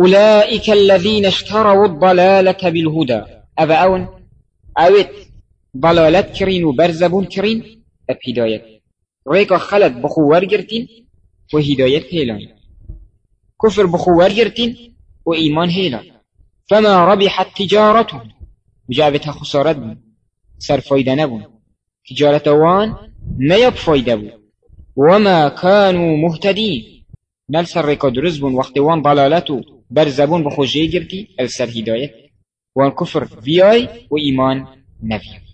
أولئك الذين اشتروا الضلالة بالهدى. أبا أون أوت ضلالت كرين وبرزبون كرين أب هداية. خلت بخوار جرتين وهداية هيلان. كفر بخوار جرتين وإيمان هيلان. فما ربحت تجارتهم. جابتها خسارت سر فايدة نبون. تجارة وان نيب فايدة بو وما كانوا مهتدين. نلسر ريكا درزبون وقت وان ضلالتو برزبون بخوجي جرتي السر هداية وان كفر فياي وإيمان نفي